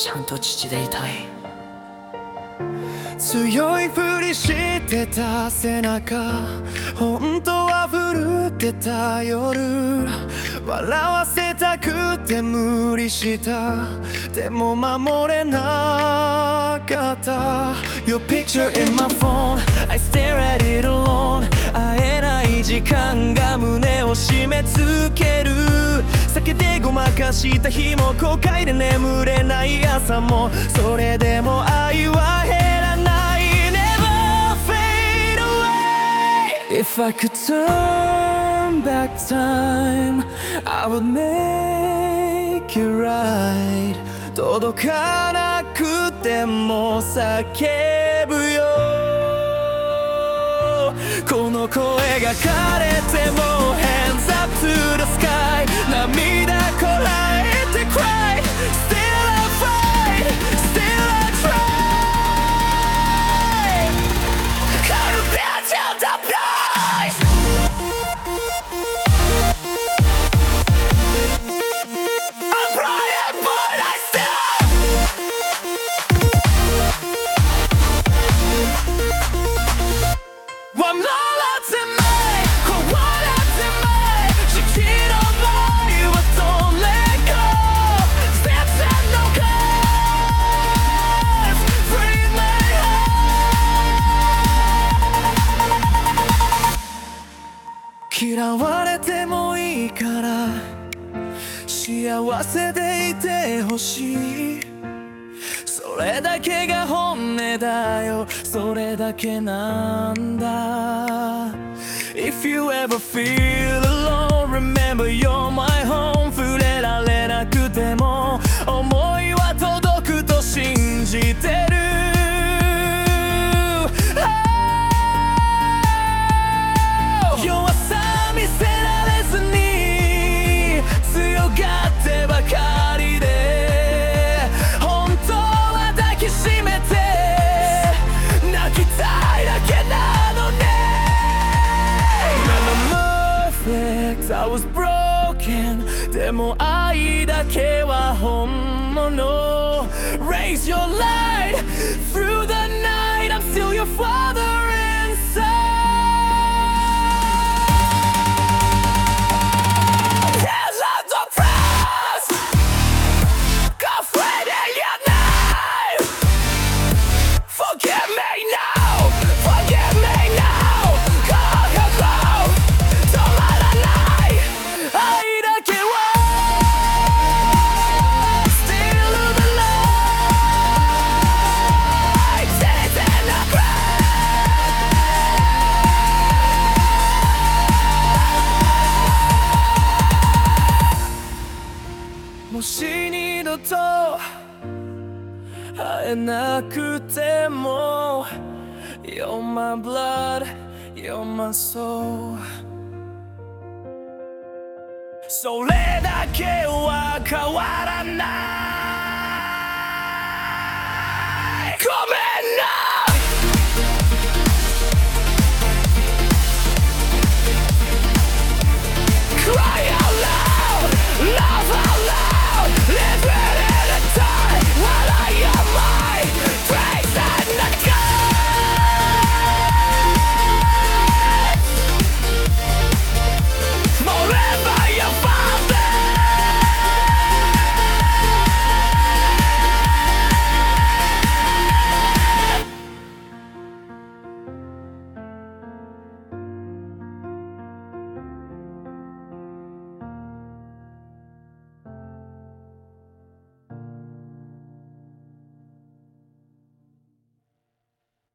ちゃんと父でいたい。強いふりしてた背中。本当は震ってた夜。笑わせたくて無理した。でも守れなかった。Your picture in my phone. I stare at it alone. 会えない時間が胸を締め付ける。酒でごまかした日も後悔で眠れない朝もそれでも愛は減らない Never fade away If I could turn back time I would make it right 届かなくても叫ぶよこの声が枯れても Hands up to the sky 涙こらえて cry Still I fight Still I try Can't tell the われてもいいから幸せでいてほしいそれだけが本音だよそれだけなんだ If you ever feel alone Remember you're my でも愛だけは本物 Raise your light もし二度と会えなくても You're my blood, you're my soul. それだけは変わらない。ごめん。